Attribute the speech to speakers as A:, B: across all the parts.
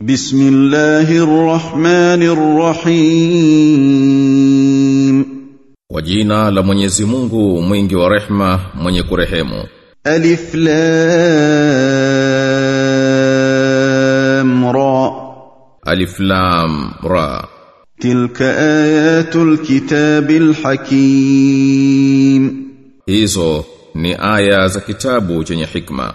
A: بسم الله الرحمن الرحيم
B: Kwa jina la Mwenyezi Mungu mwingi wa rehma mwenye kurehemu
A: ألف لام را
B: Alif Lam Ra
A: تلك آيات الكتاب الحكيم
B: Hizo ni aya za kitabu chenye hikma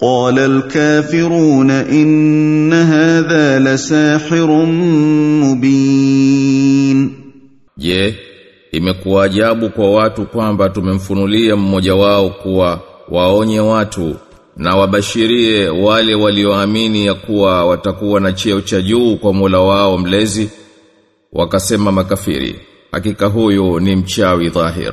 A: قال الكافرون إن هذا لساحر مبين
B: Je, imekuwa ajabu kwa watu kwamba tumemfunulia mmoja wao kuwa waonye watu na wabashirie wale walioamini ya kuwa watakuwa na cheo cha juu kwa Mola wao mlezi wakasema makafiri hakika huyu ni mchawi dhahir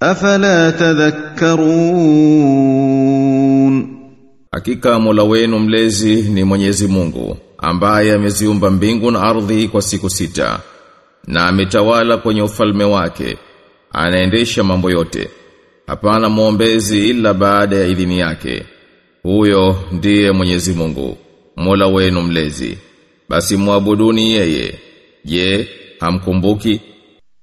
A: afala tadhakkarun.
B: Hakika mola wenu mlezi ni mwenyezi mungu ambaye ameziumba mbingu na ardhi kwa siku sita na ametawala kwenye ufalme wake anaendesha mambo yote. Hapana muombezi ila baada ya idhini yake. Huyo ndiye mwenyezi mungu mola wenu mlezi. Basi muabuduni yeye. Je hamkumbuki?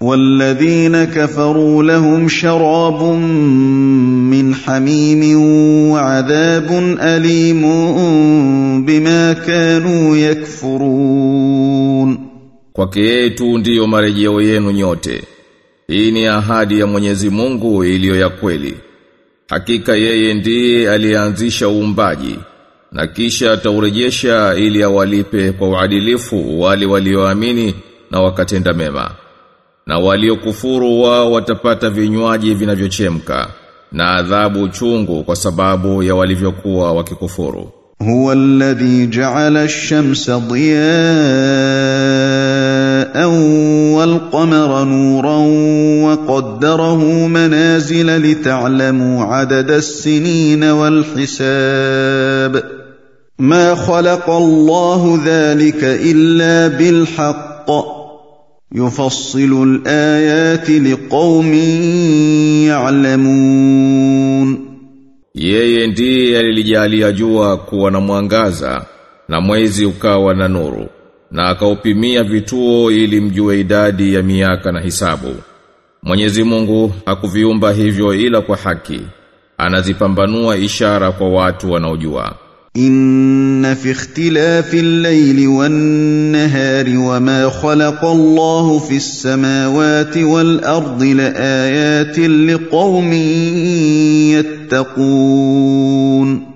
A: والذين كفروا لهم شراب من حميم وعذاب أليم بما كانوا يكفرون
B: Kwake yeye tu ndiyo marejeo yenu nyote. Hii ni ahadi ya Mwenyezi Mungu iliyo ya kweli. Hakika yeye ndiye alianzisha uumbaji na kisha ataurejesha ili awalipe kwa uadilifu wale walioamini na wakatenda mema. Na waliokufuru wao watapata vinywaji vinavyochemka na adhabu chungu kwa sababu ya walivyokuwa wakikufuru.
A: هو الذي جعل الشمس ضياء والقمر نورا وقدره منازل لتعلموا عدد السنين والحساب ما خلق الله ذلك الا بالحق يفصل الايات لقوم يعلمون
B: Yeye ndiye alilijalia jua kuwa na mwangaza na mwezi ukawa na nuru na akaupimia vituo ili mjue idadi ya miaka na hisabu. Mwenyezi Mungu hakuviumba hivyo ila kwa haki. Anazipambanua ishara kwa watu wanaojua.
A: إن في اختلاف الليل والنهار وما خلق الله في السماوات والأرض لآيات لقوم يتقون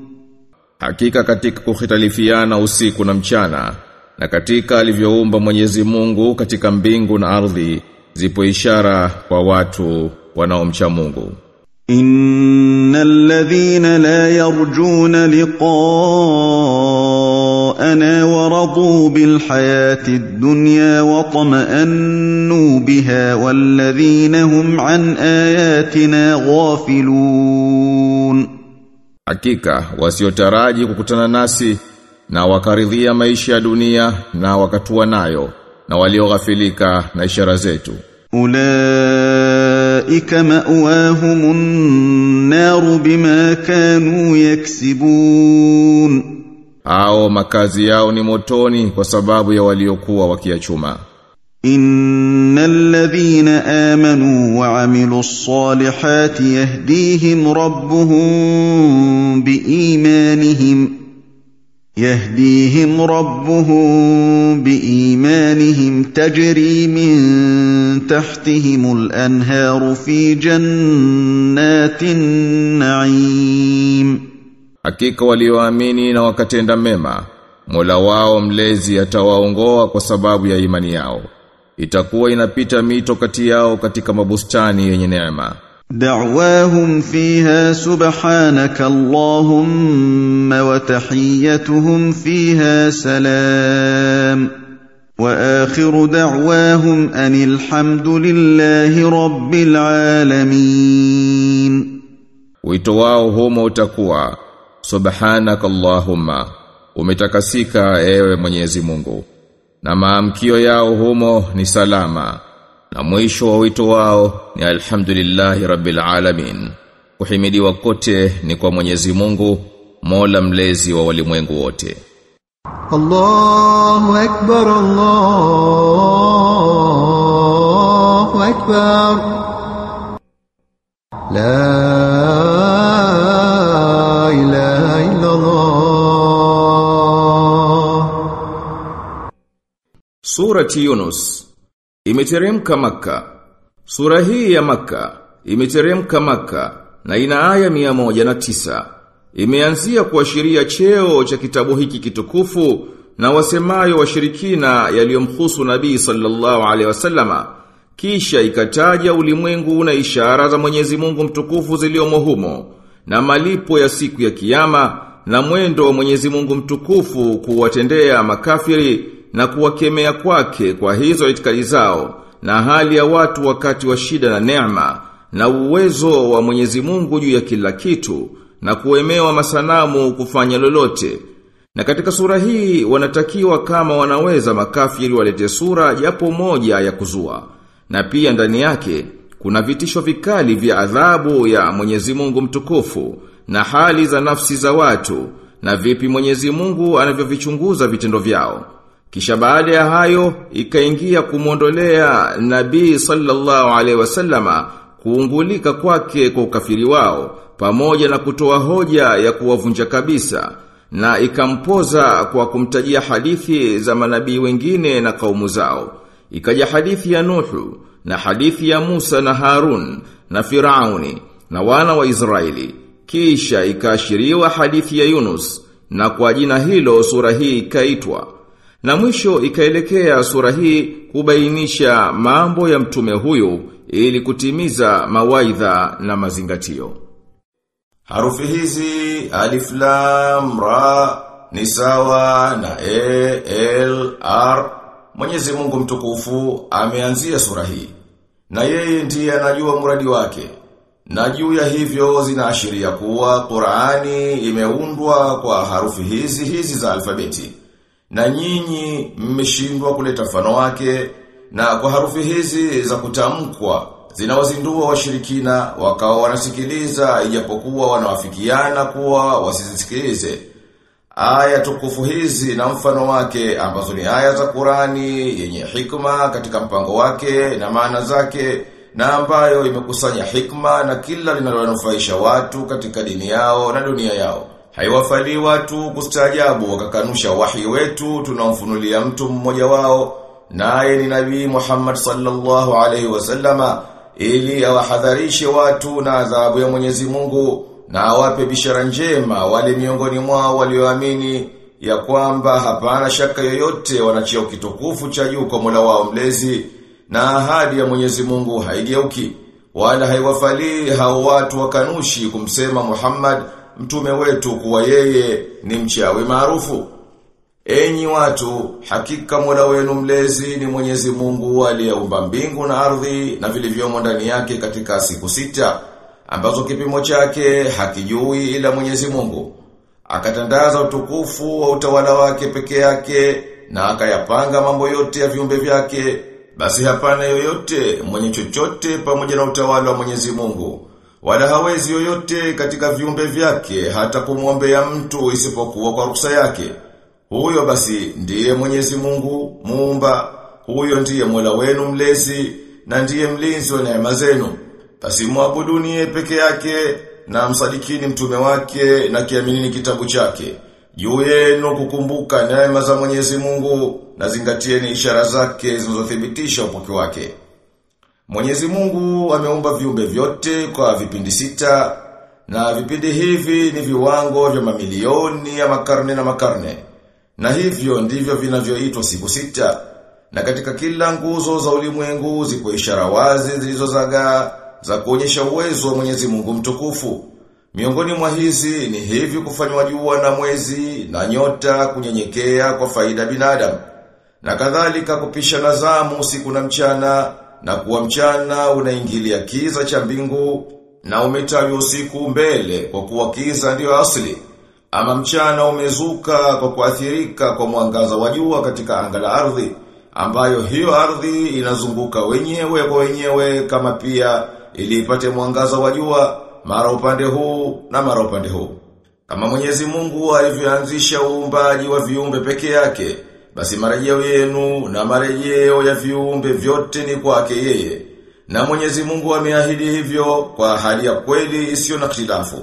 B: Hakika katika kukhitalifiana usiku na mchana na katika alivyoumba Mwenyezi Mungu katika mbingu na ardhi zipo ishara kwa watu wanaomcha Mungu.
A: إن الذين لا يرجون لقاءنا ورضوا بالحياة الدنيا واطمأنوا بها والذين هم عن آياتنا غافلون
B: Hakika wasiotaraji kukutana nasi na wakaridhia maisha ya dunia na wakatua nayo na walioghafilika na ishara zetu.
A: أولئك مأواهم النار بما كانوا يكسبون
B: Hao makazi yao ni motoni kwa sababu ya waliokuwa wakiachuma.
A: ان الذين امنوا وعملوا الصالحات يهديهم ربهم بايمانهم يهديهم ربهم بايمانهم تجري من تحتهم الانهار في جنات النعيم
B: Hakika walioamini na wakatenda mema, Mola wao mlezi atawaongoa kwa sababu ya imani yao. Itakuwa inapita mito kati yao katika mabustani yenye neema.
A: دعواهم فيها سبحانك اللهم وتحيتهم فيها سلام واخر دعواهم ان الحمد لله رب العالمين
B: Wito wao humo utakuwa Subhanaka Allahumma umetakasika ewe Mwenyezi Mungu na maamkio yao humo ni salama na mwisho wa wito wao ni alhamdulillahi rabbil alamin. Kuhimidiwa kote ni kwa Mwenyezi Mungu Mola mlezi wa walimwengu wote.
C: Allahu akbar Allahu akbar. La
B: Surati Yunus imeteremka maka. Sura hii ya maka. imeteremka maka. na ina aya mia moja na tisa. Imeanzia kuashiria cheo cha kitabu hiki kitukufu na wasemayo washirikina yaliyomhusu Nabii sallallahu alaihi wasallama. Kisha ikataja ulimwengu na ishara za Mwenyezi Mungu mtukufu ziliomo humo na malipo ya siku ya kiyama na mwendo wa Mwenyezi Mungu mtukufu kuwatendea makafiri na kuwakemea kwake kwa hizo itikadi zao na hali ya watu wakati wa shida na neema na uwezo wa Mwenyezi Mungu juu ya kila kitu na kuemewa masanamu kufanya lolote. Na katika sura hii wanatakiwa kama wanaweza makafiri walete sura japo moja ya kuzua. Na pia ndani yake kuna vitisho vikali vya adhabu ya Mwenyezi Mungu mtukufu na hali za nafsi za watu na vipi Mwenyezi Mungu anavyovichunguza vitendo vyao. Kisha baada ya hayo ikaingia kumwondolea Nabii sallallahu alaihi wasallama kuungulika kwake kwa ukafiri wao pamoja na kutoa hoja ya kuwavunja kabisa na ikampoza kwa kumtajia hadithi za manabii wengine na kaumu zao. Ikaja hadithi ya Nuhu na hadithi ya Musa na Harun na Firauni na wana wa Israeli. Kisha ikaashiriwa hadithi ya Yunus na kwa jina hilo sura hii ikaitwa. Na mwisho ikaelekea sura hii kubainisha mambo ya mtume huyu ili kutimiza mawaidha na mazingatio. Harufi hizi alif lam ra ni sawa na e l r Mwenyezi Mungu mtukufu ameanzia sura hii na yeye ndiye anajua mradi wake. Na juu ya hivyo zinaashiria kuwa Qur'ani imeundwa kwa harufi hizi hizi za alfabeti. Na nyinyi mmeshindwa kuleta fano wake na kwa harufi hizi za kutamkwa zinawazindua washirikina wakawa wanasikiliza ijapokuwa wanawafikiana kuwa wasizisikilize. Aya tukufu hizi na mfano wake ambazo ni aya za Qurani yenye hikma katika mpango wake na maana zake na ambayo imekusanya hikma na kila linalonufaisha watu katika dini yao na dunia yao. Haiwafali watu kustaajabu wakakanusha wahi wetu tunamfunulia mtu mmoja wao naye ni Nabii Muhammad sallallahu alaihi wasallama ili awahadharishe watu na adhabu ya Mwenyezi Mungu na awape bishara njema wale miongoni mwao walioamini ya kwamba hapana shaka yoyote wanachia kitukufu cha juu kwa Mola wao mlezi na ahadi ya Mwenyezi Mungu haigeuki. Wala haiwafali hao watu wakanushi kumsema Muhammad mtume wetu kuwa yeye ni mchawi maarufu Enyi watu, hakika Mola wenu mlezi ni Mwenyezi Mungu aliyeumba mbingu na ardhi na vilivyomo ndani yake katika siku sita, ambazo kipimo chake hakijui ila Mwenyezi Mungu. Akatandaza utukufu wa utawala wake peke yake na akayapanga mambo yote ya viumbe vyake. Basi hapana yoyote mwenye chochote pamoja na utawala wa Mwenyezi Mungu. Wala hawezi yoyote katika viumbe vyake hata kumwombea mtu isipokuwa kwa ruksa yake. Huyo basi ndiye Mwenyezi Mungu muumba, huyo ndiye Mola wenu mlezi na ndiye mlinzi wa neema zenu. Basi muabuduni peke yake na msadikini mtume wake na kiaminini kitabu chake. Juu yenu kukumbuka neema za Mwenyezi Mungu na zingatieni ishara zake zinazothibitisha upoki wake. Mwenyezi Mungu ameumba viumbe vyote kwa vipindi sita na vipindi hivi ni viwango vya mamilioni ya makarne na makarne. Na hivyo ndivyo vinavyoitwa siku sita. Na katika kila nguzo za ulimwengu zipo ishara wazi zilizozagaa za kuonyesha uwezo wa Mwenyezi Mungu mtukufu. Miongoni mwa hizi ni hivi kufanywa jua na mwezi na nyota kunyenyekea kwa faida binadamu. Na kadhalika kupisha nazamu usiku na mchana na kuwa mchana unaingilia kiza cha mbingu na umetawi usiku mbele kwa kuwa kiza ndio asili. Ama mchana umezuka kwa kuathirika kwa mwangaza wa jua katika anga la ardhi ambayo hiyo ardhi inazunguka wenyewe kwa wenyewe kama pia ili ipate mwangaza wa jua mara upande huu na mara upande huu. Kama Mwenyezi Mungu alivyoanzisha uumbaji wa viumbe peke yake, basi marejeo yenu na marejeo ya viumbe vyote ni kwake yeye. Na Mwenyezi Mungu ameahidi hivyo kwa hali ya kweli isiyo na khilafu.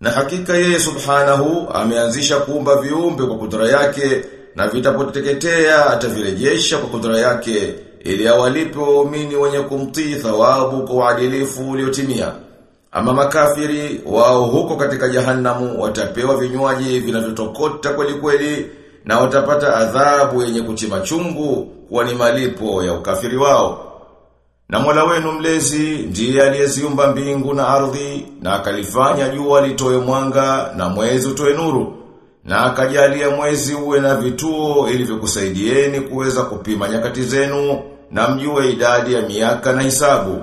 B: Na hakika yeye Subhanahu ameanzisha kuumba viumbe kwa kudura yake na vitapoteketea atavirejesha kwa kudura yake ili awalipe waumini wenye kumtii thawabu kwa uadilifu uliotimia. Ama makafiri wao huko katika jahannamu watapewa vinywaji vinavyotokota kweli kweli na utapata adhabu yenye kuchima chungu kwa ni malipo ya ukafiri wao. Na Mola wenu mlezi ndiye aliyeziumba mbingu na ardhi na akalifanya jua litoe mwanga na mwezi utoe nuru na akajalia mwezi uwe na vituo ili vikusaidieni kuweza kupima nyakati zenu na mjue idadi ya miaka na hisabu.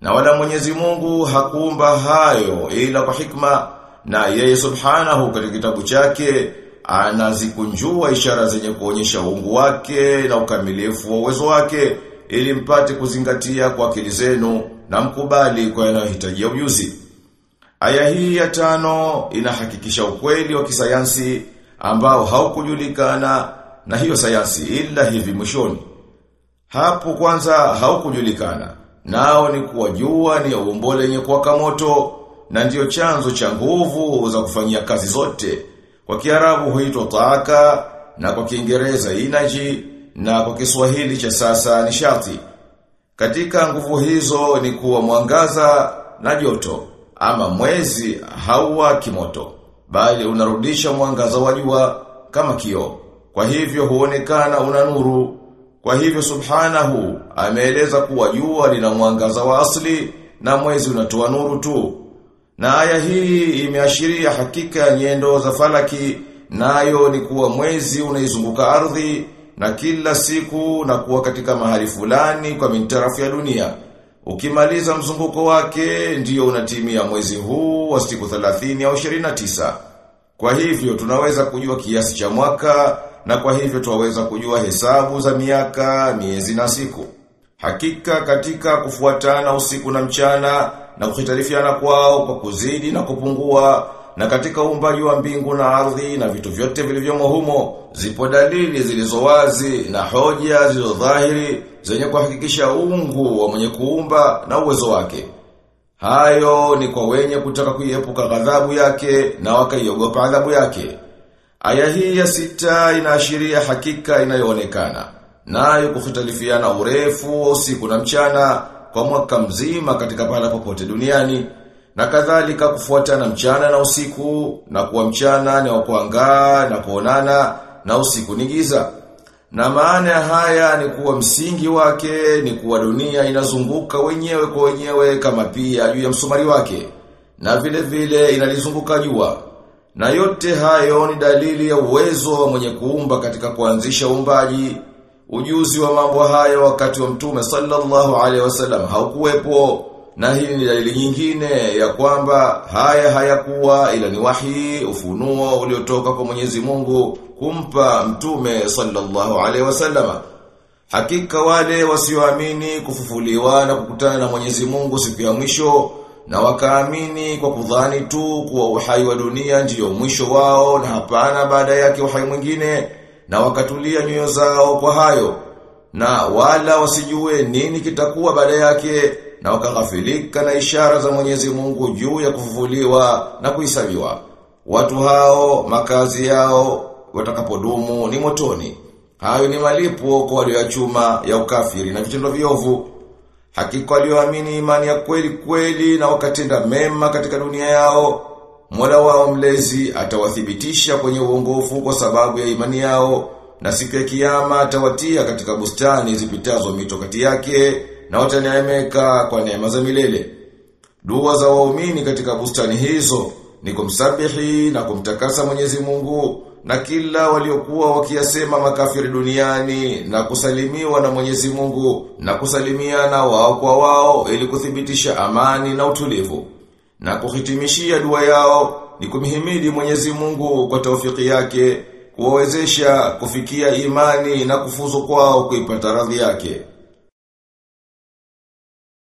B: Na wala Mwenyezi Mungu hakuumba hayo ila kwa hikma na yeye Subhanahu katika kitabu chake anazikunjua ishara zenye kuonyesha uungu wake na ukamilifu wa uwezo wake ili mpate kuzingatia kwa akili zenu na mkubali kwa yanayohitajia ujuzi. Aya hii ya tano inahakikisha ukweli wa kisayansi ambao haukujulikana na hiyo sayansi ila hivi mwishoni. Hapo kwanza haukujulikana. Nao ni kuwa jua ni umbo lenye kuwaka moto na ndiyo chanzo cha nguvu za kufanyia kazi zote. Kwa Kiarabu huitwa taaka na kwa Kiingereza inaji na kwa Kiswahili cha sasa nishati. Katika nguvu hizo ni kuwa mwangaza na joto ama mwezi hawa kimoto bali unarudisha mwangaza wa jua kama kio Kwa hivyo huonekana una nuru. Kwa hivyo subhanahu ameeleza kuwa jua lina mwangaza wa asli na mwezi unatoa nuru tu. Na aya hii imeashiria hakika nyendo za falaki nayo ni kuwa mwezi unaizunguka ardhi na kila siku na kuwa katika mahali fulani kwa mintarafu ya dunia. Ukimaliza mzunguko wake ndiyo unatimia mwezi huu wa siku 30 au 29. Kwa hivyo tunaweza kujua kiasi cha mwaka na kwa hivyo tunaweza kujua hesabu za miaka, miezi na siku. Hakika katika kufuatana usiku na mchana na kuhitarifiana kwao kwa kuzidi na kupungua na katika uumbaji wa mbingu na ardhi na vitu vyote vilivyomo humo zipo dalili zilizowazi na hoja zilizo dhahiri zenye kuhakikisha ungu wa mwenye kuumba na uwezo wake. Hayo ni kwa wenye kutaka kuiepuka ghadhabu yake na wakaiogopa adhabu yake. Aya hii ya sita inaashiria hakika inayoonekana. Nayo kukhitalifiana urefu usiku na mchana kwa mwaka mzima katika pala popote duniani na kadhalika kufuatana mchana na usiku na kuwa mchana ni wa kuangaa na kuonana na usiku ni giza. Na maana ya haya ni kuwa msingi wake ni kuwa dunia inazunguka wenyewe kwa wenyewe kama pia juu ya msumari wake. Na vile vile inalizunguka jua. Na yote hayo ni dalili ya uwezo wa mwenye kuumba katika kuanzisha uumbaji. Ujuzi wa mambo hayo wakati wa mtume sallallahu alaihi wasallam haukuwepo. Na hii ni dalili nyingine ya kwamba haya hayakuwa ila ni wahi ufunuo uliotoka kwa Mwenyezi Mungu kumpa mtume sallallahu alaihi wasallam. Hakika wale wasioamini kufufuliwa na kukutana na Mwenyezi Mungu siku ya mwisho na wakaamini kwa kudhani tu kuwa uhai wa dunia ndiyo mwisho wao na hapana baada yake uhai mwingine na wakatulia nyoyo zao kwa hayo na wala wasijue nini kitakuwa baada yake na wakaghafilika na ishara za Mwenyezi Mungu juu ya kufufuliwa na kuhesabiwa. Watu hao makazi yao watakapodumu ni motoni. Hayo ni malipo kwa waliochuma ya ukafiri na vitendo viovu. Hakika walioamini imani ya kweli kweli na wakatenda mema katika dunia yao, Mola wao mlezi atawathibitisha kwenye uongofu kwa sababu ya imani yao na siku ya kiyama atawatia katika bustani zipitazo mito kati yake na wataneemeka kwa neema za milele. Dua za waumini katika bustani hizo ni kumsabihi na kumtakasa Mwenyezi Mungu na kila waliokuwa wakiyasema makafiri duniani na kusalimiwa na Mwenyezi Mungu na kusalimiana wao kwa wao ili kuthibitisha amani na utulivu. Na kuhitimishia dua yao ni kumhimidi Mwenyezi Mungu kwa taufiki yake kuwawezesha kufikia imani na kufuzu kwao kuipata radhi yake.